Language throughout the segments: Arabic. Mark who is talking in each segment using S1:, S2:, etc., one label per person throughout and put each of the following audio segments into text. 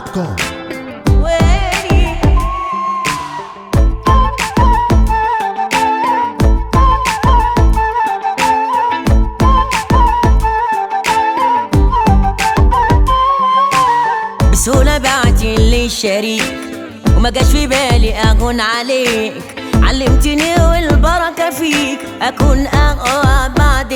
S1: دوت كوم. بسهولة بعتي وما جاش في بالي أغن عليك. علمتني والبركة فيك أكون أقوى بعد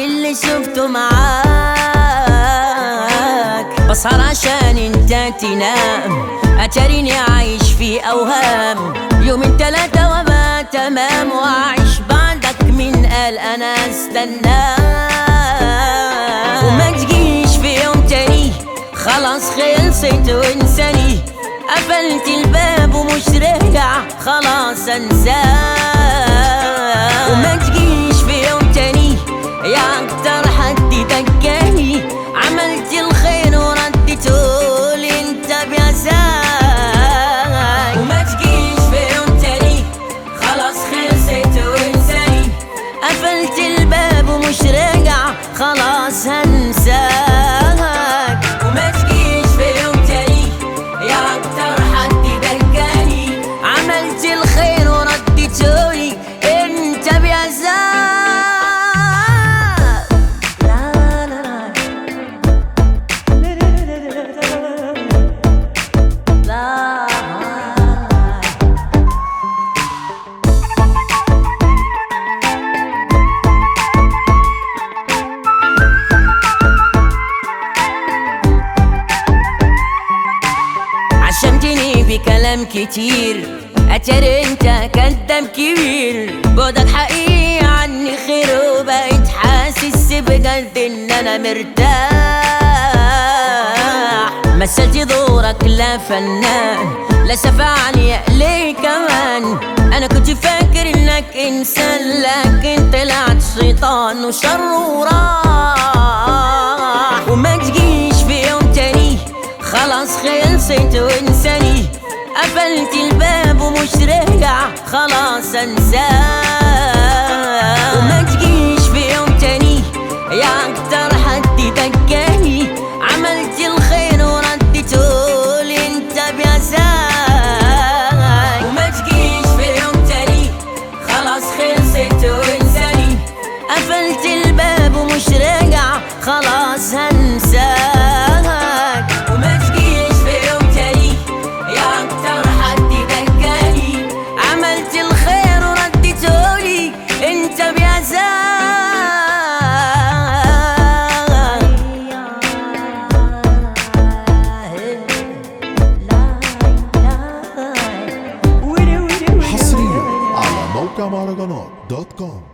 S1: تنام اتريني عايش في أوهام. يومين تلاتة وابقى تمام. وأعيش بعدك من قال انا استناك وما تجيش في يوم تاني. خلاص خلصت وانساني قفلت الباب ومش راجع. خلاص انساك بكلام كتير. اتاري أنت كداب كبير. بعدك حقيقي عني خير وبقيت حاسس بجد إن أنا مرتاح. مثلت دورك لا فنان لا شفعني ليه كمان. أنا كنت فاكر إنك إنسان لكن طلعت شيطان وشر وراح. وما تجيش في يوم تاني خلاص خلصت وانساني. قفلت الباب ومش راجع. خلاص انساك
S2: Aukamaragana.com